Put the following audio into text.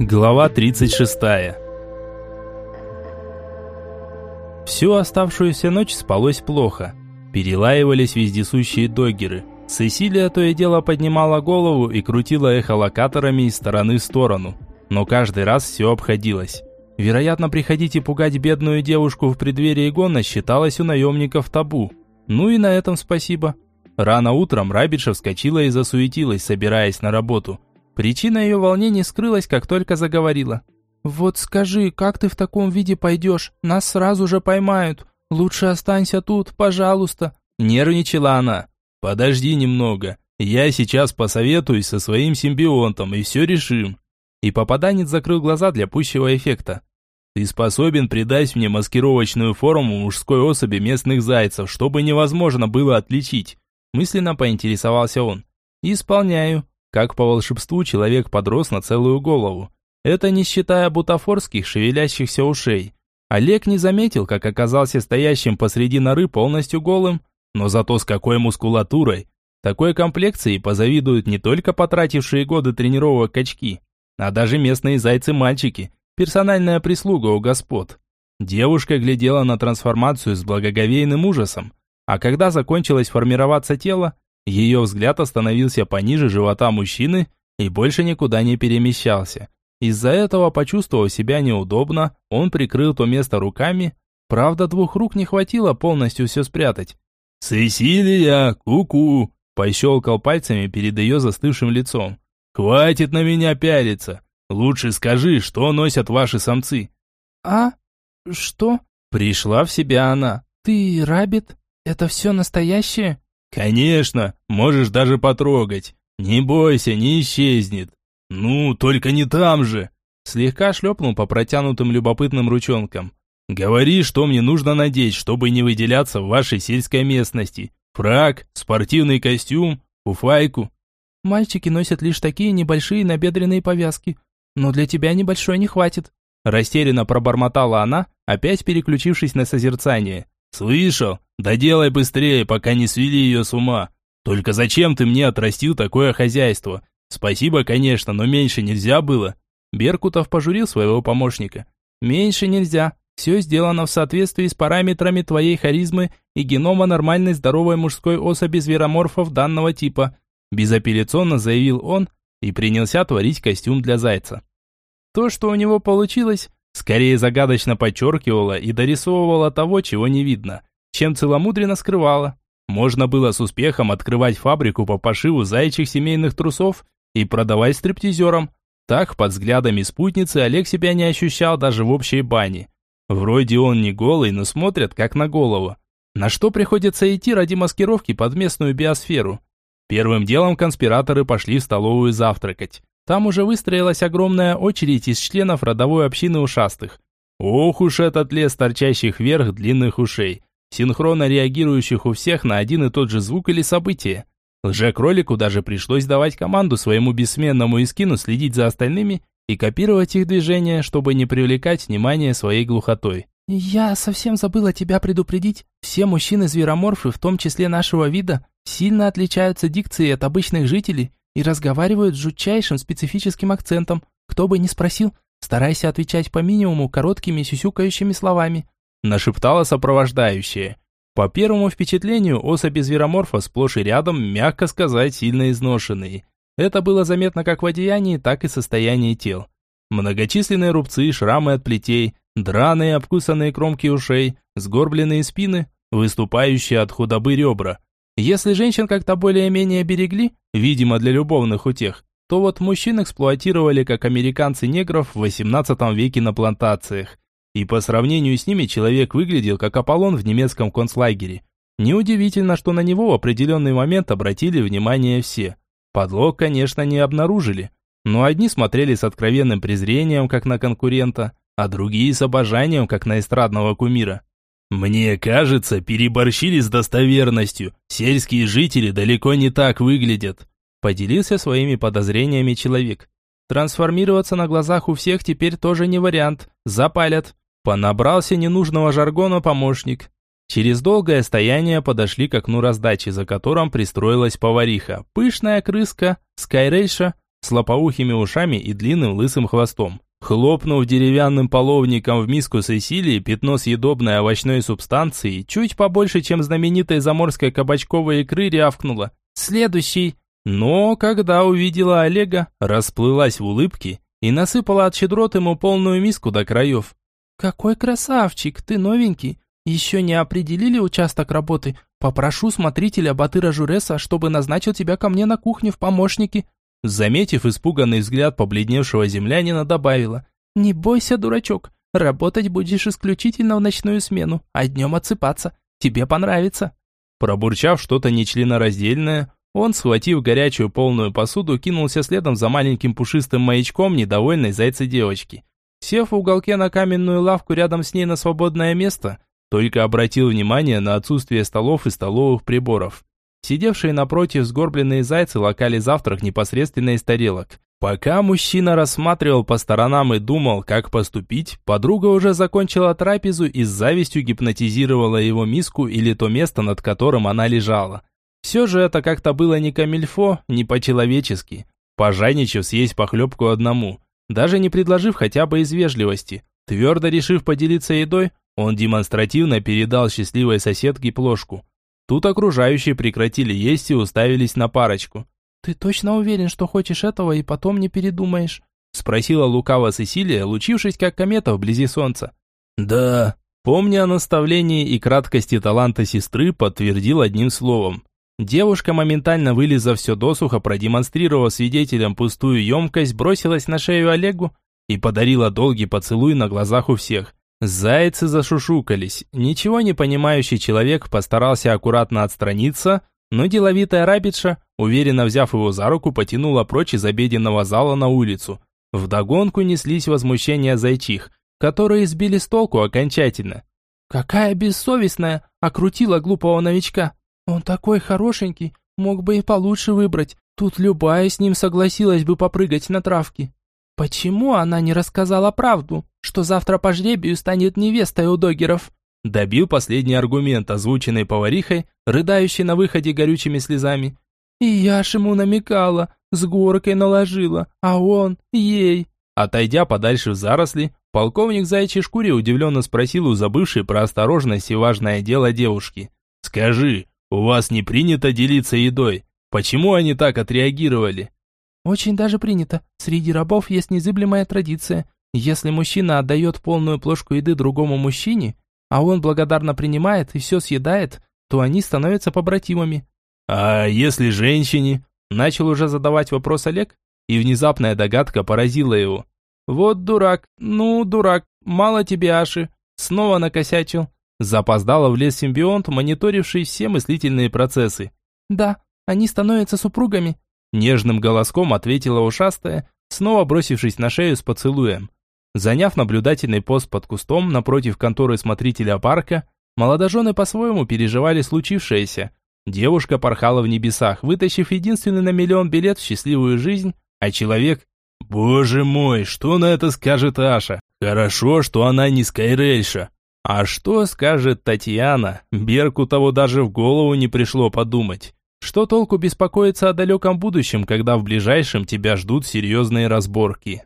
Глава 36. Всю оставшуюся ночь спалось плохо. Перелаивались вездесущие догеры. Сесилия то и дело поднимала голову и крутила эхолокаторами из стороны в сторону. Но каждый раз все обходилось. Вероятно, приходить и пугать бедную девушку в преддверии гона считалось у наемников табу. Ну и на этом спасибо. Рано утром Рабиша вскочила и засуетилась, собираясь на работу. Причина ее волнений скрылась, как только заговорила. «Вот скажи, как ты в таком виде пойдешь? Нас сразу же поймают. Лучше останься тут, пожалуйста». Нервничала она. «Подожди немного. Я сейчас посоветуюсь со своим симбионтом и все решим». И попаданец закрыл глаза для пущего эффекта. «Ты способен придать мне маскировочную форму мужской особи местных зайцев, чтобы невозможно было отличить?» Мысленно поинтересовался он. «Исполняю», как по волшебству человек подрос на целую голову. Это не считая бутафорских шевелящихся ушей. Олег не заметил, как оказался стоящим посреди норы полностью голым, но зато с какой мускулатурой. Такой комплекции позавидуют не только потратившие годы тренировок качки, а даже местные зайцы-мальчики, персональная прислуга у господ. Девушка глядела на трансформацию с благоговейным ужасом, а когда закончилось формироваться тело, ее взгляд остановился пониже живота мужчины и больше никуда не перемещался. Из-за этого, почувствовав себя неудобно, он прикрыл то место руками. Правда, двух рук не хватило полностью все спрятать. «Сесилия, ку-ку!» – пощелкал пальцами перед ее застывшим лицом. «Хватит на меня пялиться! Лучше скажи, что носят ваши самцы!» «А? Что?» – пришла в себя она. «Ты рабит? Это все настоящее?» «Конечно, можешь даже потрогать. Не бойся, не исчезнет. Ну, только не там же!» Слегка шлепнул по протянутым любопытным ручонкам. «Говори, что мне нужно надеть, чтобы не выделяться в вашей сельской местности. Фраг, спортивный костюм, уфайку». «Мальчики носят лишь такие небольшие набедренные повязки, но для тебя небольшой не хватит». Растерянно пробормотала она, опять переключившись на созерцание. «Слышал? Да делай быстрее, пока не свели ее с ума. Только зачем ты мне отрастил такое хозяйство? Спасибо, конечно, но меньше нельзя было». Беркутов пожурил своего помощника. «Меньше нельзя. Все сделано в соответствии с параметрами твоей харизмы и генома нормальной здоровой мужской особи звероморфов данного типа», безапелляционно заявил он и принялся творить костюм для зайца. То, что у него получилось, скорее загадочно подчеркивала и дорисовывала того, чего не видно, чем целомудренно скрывала. Можно было с успехом открывать фабрику по пошиву зайчих семейных трусов и продавать стриптизерам. Так, под взглядами спутницы, Олег себя не ощущал даже в общей бане. Вроде он не голый, но смотрят как на голову. На что приходится идти ради маскировки под местную биосферу? Первым делом конспираторы пошли в столовую завтракать. Там уже выстроилась огромная очередь из членов родовой общины ушастых. Ох уж этот лес торчащих вверх длинных ушей, синхронно реагирующих у всех на один и тот же звук или событие. Лже-кролику даже пришлось давать команду своему бессменному искину следить за остальными и копировать их движения, чтобы не привлекать внимание своей глухотой. «Я совсем забыла тебя предупредить. Все мужчины-звероморфы, в том числе нашего вида, сильно отличаются дикцией от обычных жителей и разговаривают с жутчайшим специфическим акцентом. Кто бы ни спросил, старайся отвечать по минимуму короткими сюсюкающими словами», нашептала сопровождающая. По первому впечатлению, особи звероморфа сплошь и рядом, мягко сказать, сильно изношенные. Это было заметно как в одеянии, так и состоянии тел. Многочисленные рубцы, шрамы от плетей, драные обкусанные кромки ушей, сгорбленные спины, выступающие от худобы ребра. Если женщин как-то более-менее берегли, видимо для любовных утех, то вот мужчин эксплуатировали как американцы негров в 18 веке на плантациях. И по сравнению с ними человек выглядел как Аполлон в немецком концлагере. Неудивительно, что на него в определенный момент обратили внимание все. Подлог, конечно, не обнаружили, но одни смотрели с откровенным презрением, как на конкурента, а другие с обожанием, как на эстрадного кумира. «Мне кажется, переборщили с достоверностью. Сельские жители далеко не так выглядят», – поделился своими подозрениями человек. «Трансформироваться на глазах у всех теперь тоже не вариант. Запалят». Понабрался ненужного жаргона помощник. Через долгое стояние подошли к окну раздачи, за которым пристроилась повариха. Пышная крыска, скайрейша, с лопоухими ушами и длинным лысым хвостом. Хлопнув деревянным половником в миску Сесилии пятно съедобной овощной субстанции, чуть побольше, чем знаменитой заморской кабачковой икры, рявкнула. «Следующий!» Но, когда увидела Олега, расплылась в улыбке и насыпала от щедрот ему полную миску до краев. «Какой красавчик, ты новенький. Еще не определили участок работы. Попрошу смотрителя Батыра Журеса, чтобы назначил тебя ко мне на кухню в помощники». Заметив испуганный взгляд побледневшего землянина, добавила. «Не бойся, дурачок. Работать будешь исключительно в ночную смену, а днем отсыпаться. Тебе понравится». Пробурчав что-то нечленораздельное, он, схватив горячую полную посуду, кинулся следом за маленьким пушистым маячком недовольной зайца-девочки. Сев в уголке на каменную лавку рядом с ней на свободное место, только обратил внимание на отсутствие столов и столовых приборов. Сидевшие напротив сгорбленные зайцы локали завтрак непосредственно из тарелок. Пока мужчина рассматривал по сторонам и думал, как поступить, подруга уже закончила трапезу и с завистью гипнотизировала его миску или то место, над которым она лежала. Все же это как-то было не камильфо, не по-человечески. Пожадничав съесть похлебку одному, даже не предложив хотя бы из вежливости. Твердо решив поделиться едой, он демонстративно передал счастливой соседке плошку. Тут окружающие прекратили есть и уставились на парочку. «Ты точно уверен, что хочешь этого и потом не передумаешь?» Спросила лукаво Сесилия, лучившись как комета вблизи солнца. «Да». Помня о наставлении и краткости таланта сестры, подтвердил одним словом. Девушка, моментально вылезав все досуха, продемонстрировав свидетелям пустую емкость, бросилась на шею Олегу и подарила долгий поцелуй на глазах у всех. Зайцы зашушукались. Ничего не понимающий человек постарался аккуратно отстраниться, но деловитая рабитша, уверенно взяв его за руку, потянула прочь из обеденного зала на улицу. Вдогонку неслись возмущения зайчих, которые сбили с толку окончательно. «Какая бессовестная!» – окрутила глупого новичка. Он такой хорошенький, мог бы и получше выбрать. Тут любая с ним согласилась бы попрыгать на травке. Почему она не рассказала правду, что завтра по жребию станет невестой у догеров? Добил последний аргумент, озвученный поварихой, рыдающей на выходе горючими слезами. И я ж ему намекала, с горкой наложила, а он ей. Отойдя подальше в заросли, полковник Заячьей шкуре удивленно спросил у забывшей про осторожность и важное дело девушки. «Скажи, «У вас не принято делиться едой. Почему они так отреагировали?» «Очень даже принято. Среди рабов есть незыблемая традиция. Если мужчина отдает полную плошку еды другому мужчине, а он благодарно принимает и все съедает, то они становятся побратимами». «А если женщине?» Начал уже задавать вопрос Олег, и внезапная догадка поразила его. «Вот дурак, ну, дурак, мало тебе Аши». Снова накосячил. Запоздало влез симбионт, мониторивший все мыслительные процессы. «Да, они становятся супругами», – нежным голоском ответила ушастая, снова бросившись на шею с поцелуем. Заняв наблюдательный пост под кустом напротив конторы смотрителя парка, молодожены по-своему переживали случившееся. Девушка порхала в небесах, вытащив единственный на миллион билет в счастливую жизнь, а человек... Боже мой, что на это скажет Аша? Хорошо, что она не Скайрельша. А что скажет Татьяна? Берку того даже в голову не пришло подумать. Что толку беспокоиться о далеком будущем, когда в ближайшем тебя ждут серьезные разборки?